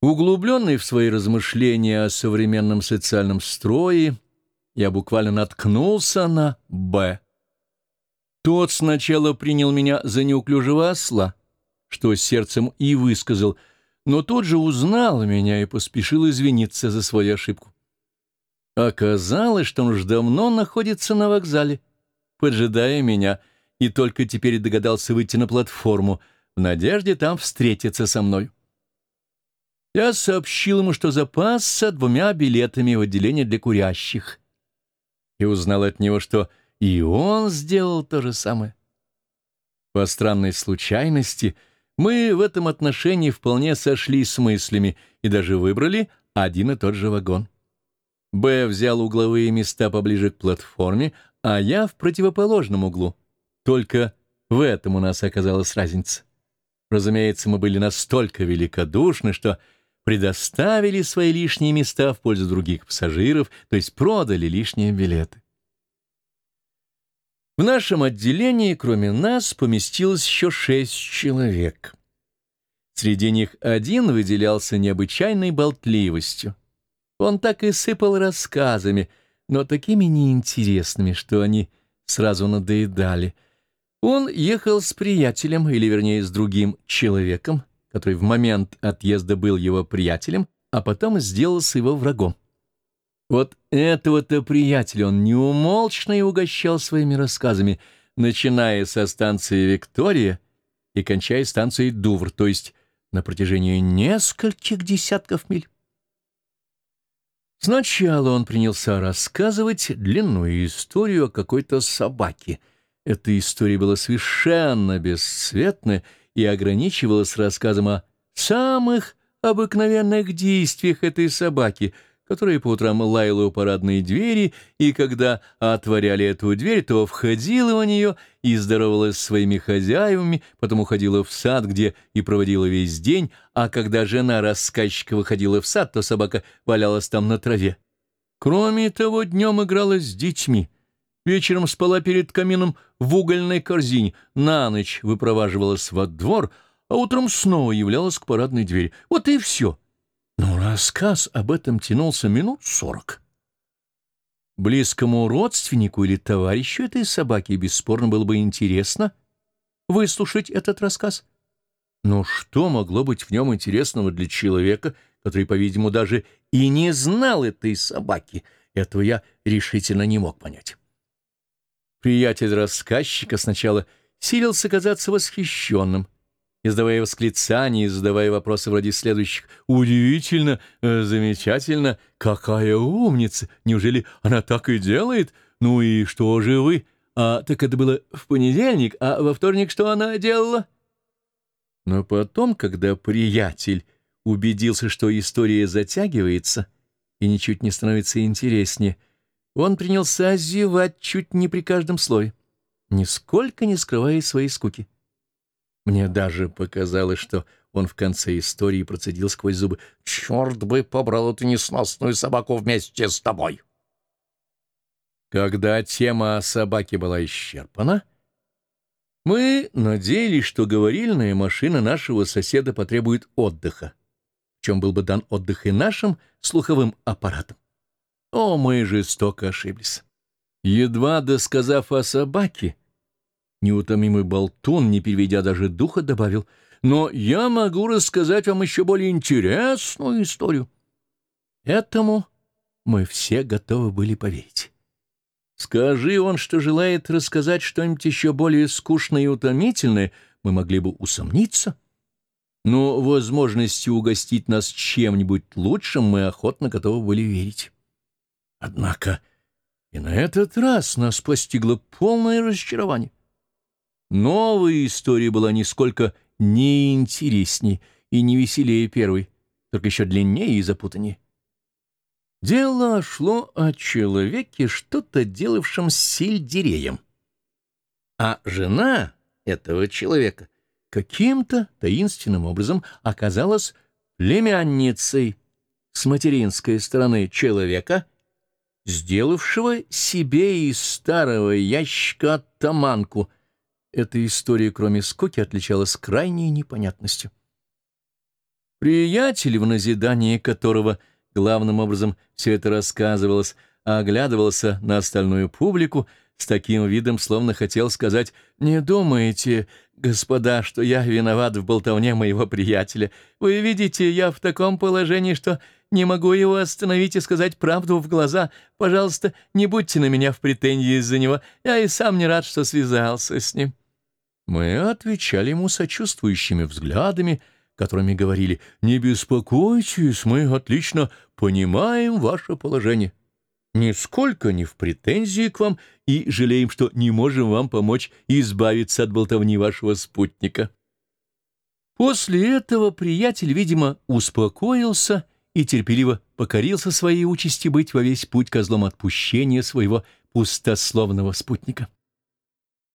Углубленный в свои размышления о современном социальном строе, я буквально наткнулся на «Б». Тот сначала принял меня за неуклюжего осла, что сердцем и высказал, но тот же узнал меня и поспешил извиниться за свою ошибку. Оказалось, что он уж давно находится на вокзале, поджидая меня, и только теперь догадался выйти на платформу, в надежде там встретиться со мной. Я сообщил ему, что запасся двумя билетами в отделение для курящих, и узнал от него, что и он сделал то же самое. По странной случайности мы в этом отношении вполне сошли с мыслями и даже выбрали один и тот же вагон. Б взял угловые места поближе к платформе, а я в противоположном углу. Только в этом у нас оказалась разница. Разумеется, мы были настолько великодушны, что предоставили свои лишние места в пользу других пассажиров, то есть продали лишние билеты. В нашем отделении, кроме нас, поместилось еще шесть человек. Среди них один выделялся необычайной болтливостью. Он так и сыпал рассказами, но такими неинтересными, что они сразу надоедали. Он ехал с приятелем, или вернее с другим человеком, который в момент отъезда был его приятелем, а потом сделался его врагом. Вот этого-то приятеля он неумолчно и угощал своими рассказами, начиная со станции Виктория и кончая станцией Дувр, то есть на протяжении нескольких десятков миль. Сначала он принялся рассказывать длинную историю о какой-то собаке. Эта история была совершенно бесцветная и ограничивалась рассказом о самых обыкновенных действиях этой собаки — которая по утрам лаяла у парадной двери, и когда отворяли эту дверь, то входила в нее и здоровалась с своими хозяевами, потом уходила в сад, где и проводила весь день, а когда жена рассказчика выходила в сад, то собака валялась там на траве. Кроме того, днем играла с детьми, вечером спала перед камином в угольной корзине, на ночь выпроваживалась во двор, а утром снова являлась к парадной двери. Вот и все. Но рассказ об этом тянулся минут сорок. Близкому родственнику или товарищу этой собаки бесспорно было бы интересно выслушать этот рассказ. Но что могло быть в нем интересного для человека, который, по-видимому, даже и не знал этой собаки? Этого я решительно не мог понять. Приятель рассказчика сначала силился казаться восхищенным, издавая восклицания задавая вопросы вроде следующих. «Удивительно! Э, замечательно! Какая умница! Неужели она так и делает? Ну и что же вы? А так это было в понедельник, а во вторник что она делала?» Но потом, когда приятель убедился, что история затягивается и ничуть не становится интереснее, он принялся зевать чуть не при каждом слое, нисколько не скрывая своей скуки. Мне даже показалось, что он в конце истории процедил сквозь зубы. «Черт бы побрал эту несносную собаку вместе с тобой!» Когда тема о собаке была исчерпана, мы надеялись, что говорильная машина нашего соседа потребует отдыха, в чем был бы дан отдых и нашим слуховым аппаратам. О, мы жестоко ошиблись. Едва досказав о собаке, Неутомимый болтун, не переведя даже духа, добавил, «Но я могу рассказать вам еще более интересную историю». Этому мы все готовы были поверить. Скажи он, что желает рассказать что-нибудь еще более скучное и утомительное, мы могли бы усомниться. Но возможности угостить нас чем-нибудь лучшим мы охотно готовы были верить. Однако и на этот раз нас постигло полное разочарование. Новая история была нисколько не интересней и не веселее первой, только еще длиннее и запутаннее. Дело шло о человеке, что-то делавшем с сельдереем. А жена этого человека каким-то таинственным образом оказалась племянницей с материнской стороны человека, сделавшего себе из старого ящика таманку — эта история, кроме скуки, отличалась крайней непонятностью. Приятель, в назидании которого главным образом все это рассказывалось, оглядывался на остальную публику с таким видом, словно хотел сказать «Не думайте, господа, что я виноват в болтовне моего приятеля. Вы видите, я в таком положении, что не могу его остановить и сказать правду в глаза. Пожалуйста, не будьте на меня в претензии из-за него. Я и сам не рад, что связался с ним». Мы отвечали ему сочувствующими взглядами, которыми говорили «Не беспокойтесь, мы отлично понимаем ваше положение» нисколько не в претензии к вам и жалеем, что не можем вам помочь избавиться от болтовни вашего спутника. После этого приятель, видимо, успокоился и терпеливо покорился своей участи быть во весь путь козлом отпущения своего пустословного спутника.